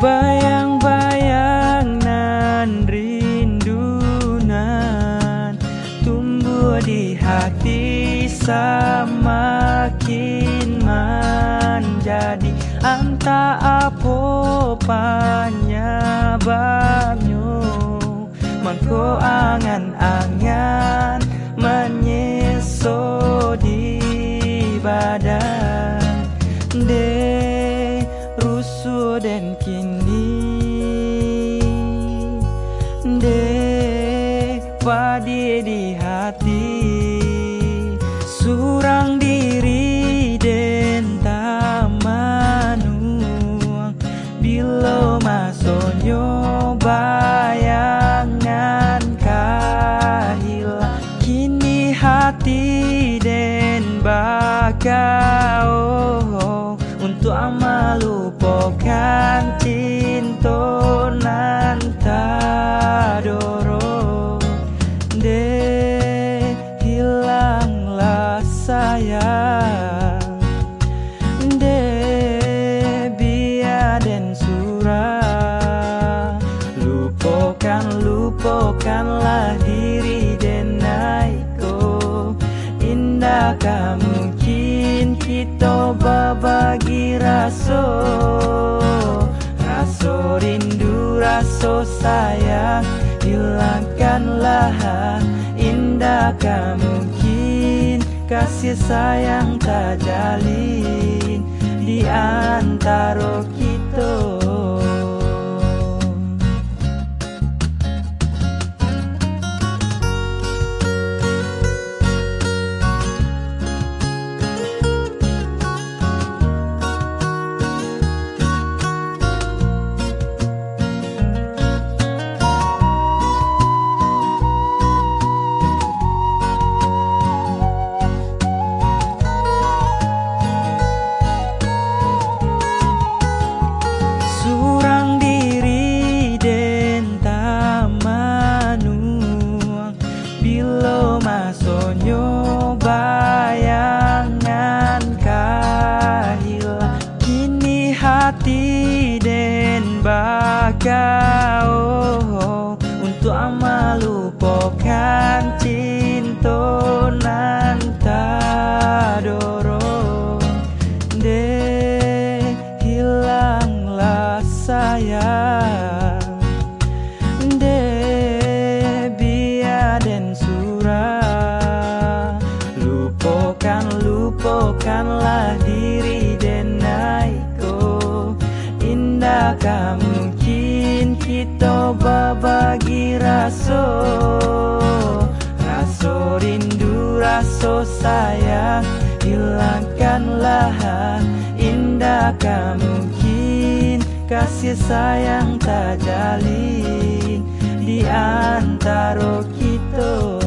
Bayang-bayang nan rindu nan Tumbuh di hati semakin menjadi. Anta apo penyebabnya Mangko angan-angan menyeso di badan dan kini De padi di hati Indah mungkin kita berbagi raso Raso rindu, raso sayang Hilangkanlah indah mungkin Kasih sayang tak jalin Di antara kita hati den bakau. Untuk amalupokan cinta nantadoro De hilanglah sayang. De biaden surah. Lupakan, lupakanlah tak mungkin kita berbagi rasa Rasa rindu, rasa sayang Hilangkanlah indah mungkin Kasih sayang tak jalin. Di antara kita